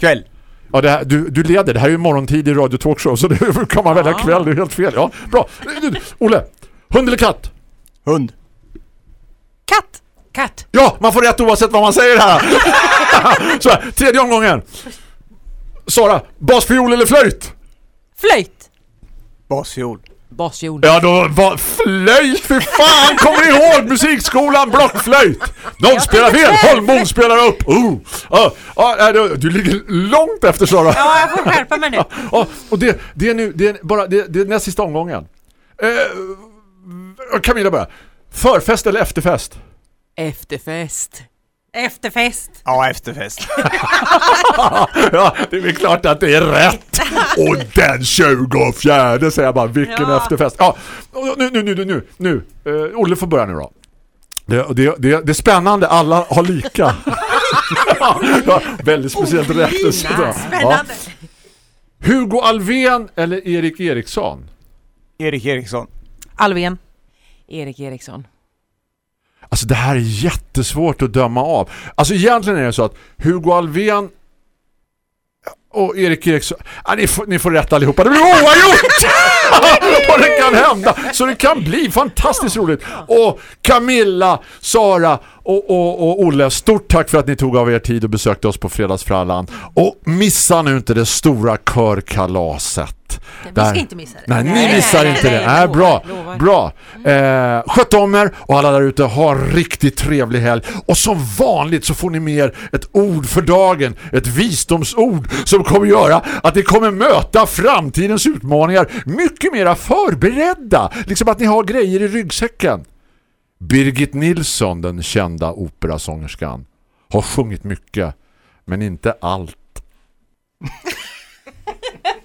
Kväll. Ja, det här, du, du leder. Det här är ju morgontid i Radio Talkshow så det kan man välja Ja. kväll. Det är helt fel. Ja, bra. Olle, hund eller katt? Hund. Katt! katt, Ja, man får rätt oavsett vad man säger här. så här, tredje omgången. Sara, basfiol eller flöjt? Flöjt! Basfiol. Basfiol, Ja, då var flöjt för fan. Kommer ni ihåg musikskolan blockflöjt? Någon spelar fel, Holmbom spelar upp. Ja, ja, nej, du, du ligger långt efter Sara. Ja, jag får skärpa mig nu. Ja, och det, det är nu det är bara det, det är näst sista omgången. Eh, Camilla börjar. Förfest eller efterfest? efterfest, Efterfest. Ja, efterfest. ja, det är väl klart att det är rätt. Och den 24 säger jag bara, vilken Ja. efterfest. Ja, nu, nu, nu, nu, nu, nu. Uh, Olle får börja nu då. Det, det, det, det är spännande, alla har lika. ja, väldigt speciellt rättelse. då. Ja. Hugo Alven eller Erik Eriksson? Erik Eriksson. Alven. Erik Eriksson, Alltså det här är jättesvårt att döma av. Alltså egentligen är det så att Hugo Alven och Erik Eriksson, Ah, ni, får, ni får rätt allihopa. Det blir oavgjort! Vad det kan hända! Så det kan bli fantastiskt roligt. Och Camilla, Sara och, och, och Olle, stort tack för att ni tog av er tid och besökte oss på Fredagsfrallan. Och missa nu inte det stora körkalaset. Vi Där. ska inte missa det. Nej, ni missar nej, inte nej, det. nej, lovar, bra. lovar. Bra. Eh, sköt om er och alla där ute har riktigt trevlig helg. Och som vanligt så får ni med er ett ord för dagen. Ett visdomsord som kommer göra att ni kommer möta framtidens utmaningar mycket mycket mer förberedda. Liksom att ni har grejer i ryggsäcken. Birgit Nilsson, den kända operasångerskan, har sjungit mycket, men inte allt.